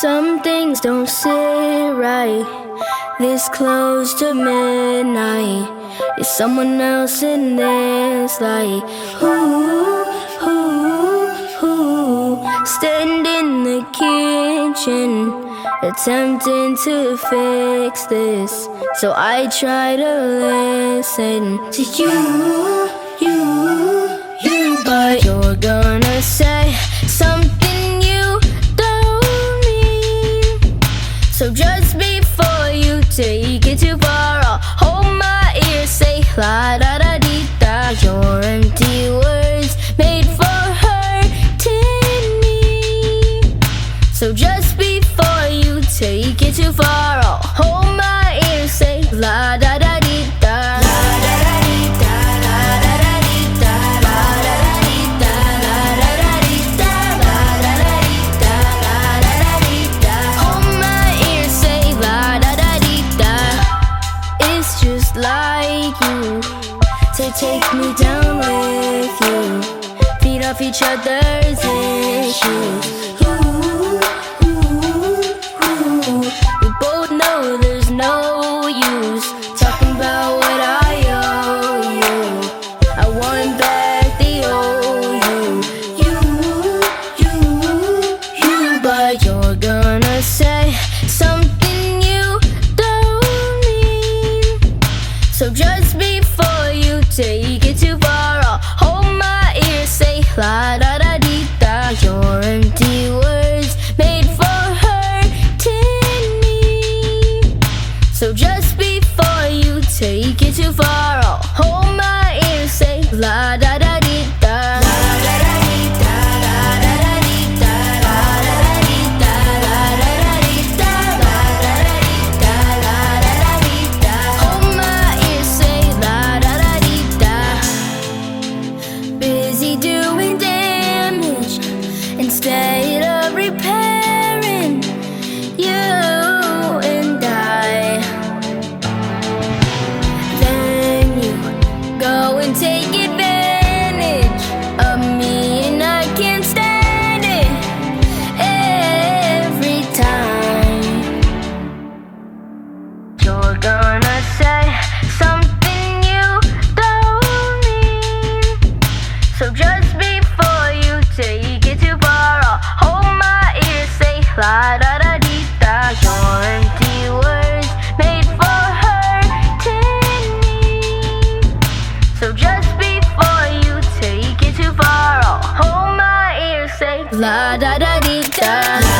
Some things don't sit right. This close to midnight. Is someone else in this light? Who, who, who? Stand in the kitchen, attempting to fix this. So I try to listen to you, So just before you take it too far, I'll hold my ear, say la da da dee da. Your empty words made for hurting me. So just before you take it too far, I'll hold my ear, say la da da take me down with you. Feed off each other's issues. We both know there's no use talking about what I owe you. I want back the old you. You, you, you. But you're gonna say something you don't mean. So just before take it too far, I'll hold my ear, say la da da dee da. Your empty words made for hurting me. So just before you take it too far, I'll hold my ear, say la You're gonna say something you don't mean. So just before you take it too far, I'll hold my ear, say la da da dee da. Your words made for hurting me. So just before you take it too far, I'll hold my ear, say la da da dee da.